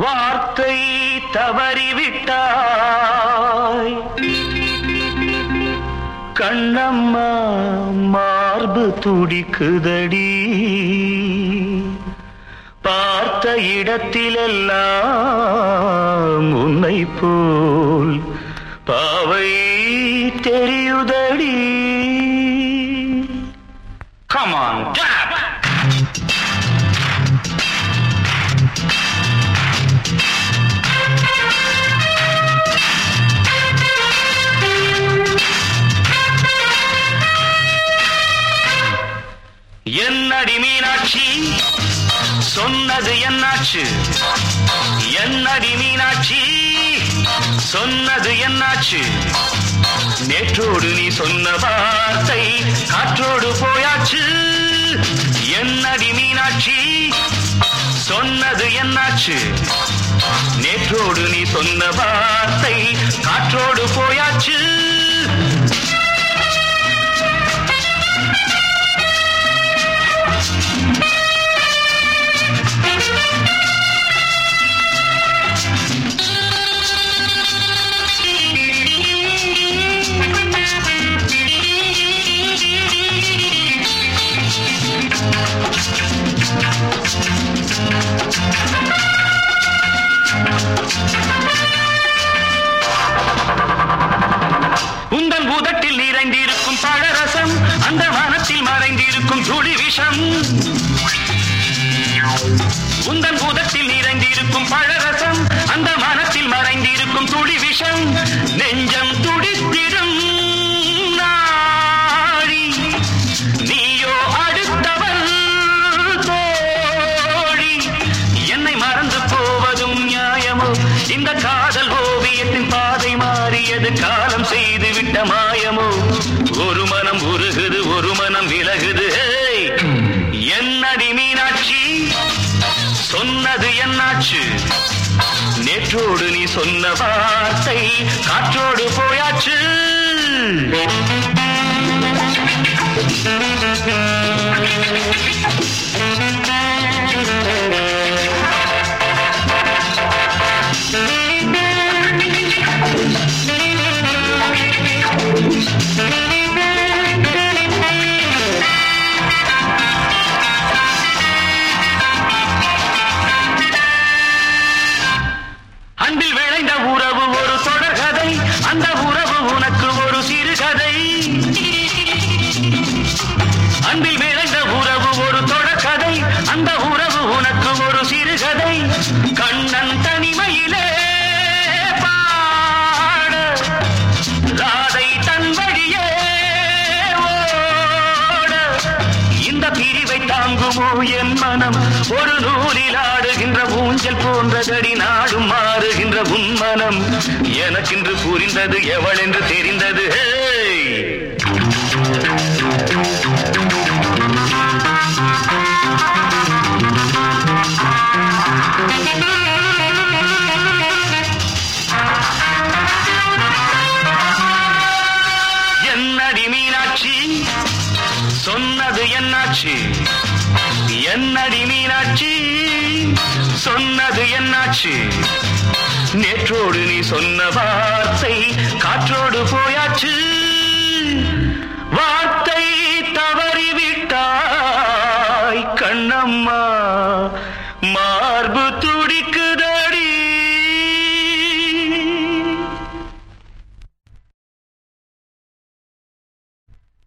வார்த்தை தவறிவிட்டாய். கண்ணம்மா மார்பு துடிக்குதடி. பார்த்த இடத்திலெல்லாம் உன்னை போல் பாவை தெரியுதடி. Come on, என்னடி மீனாட்சி. சொன்னது என்னாச்சு? என்னடி மீனாட்சி? சொன்னது என்னாச்சு? நேற்றோடு நீ சொன்ன வார்த்தை காற்றோடு போயாச்சு. என்னடி மீனாட்சி? சொன்னது என்னாச்சு? நேற்றோடு நீ சொன்ன வார்த்தை காற்றோடு போயாச்சு. உந்தன் பூதத்தில் நிறைந்திருக்கும் பழரசம் அந்த வானத்தில் மறைந்திருக்கும் துளி விஷம். உந்தன் பூதத்தில் நிறைந்திருக்கும் பழரசம் அந்த மனத்தில் மறைந்திருக்கும் துளி விஷம். நெஞ்சம் துடித்திடும் நீயோ அடுத்தவள் தோழி. என்னை மறந்து போவதும் நியாயமோ? இந்த காதல் ஓவியத்தின் பாதை மாறியது காலம் செய்து விட்ட மாயமோ ஒரு மனம் உருகுது ஒரு மனம் விலகுது. என்னடி மீனாட்சி? சொன்னது என்னாச்சு? நேற்றோடு நீ சொன்ன வார்த்தை காற்றோடு போயாச்சு. அன்பில் அன்பில் விளைந்த உறவு ஒரு தொடக்கதை அந்த உறவு உனக்கு ஒரு சிறுகதை. கண்ணன் தனிமையிலே பாட. ராதை தன் வழியே ஓட. இந்த பிரிவை தாங்குமோ என் மனம்? ஒரு நூலில் ஆடுகின்ற ஊஞ்சல் போன்றதடி நாடும் மாறுகின்ற உன் மனம். எனக்கென்று புரிந்தது எவள் என்று தெரிந்தது மீனாட்சி. சொன்னது என்னாச்சு? என்னடி மீனாட்சி? சொன்னது என்னாச்சு? நேற்றோடு நீ சொன்ன வார்த்தை காற்றோடு போயாச்சு.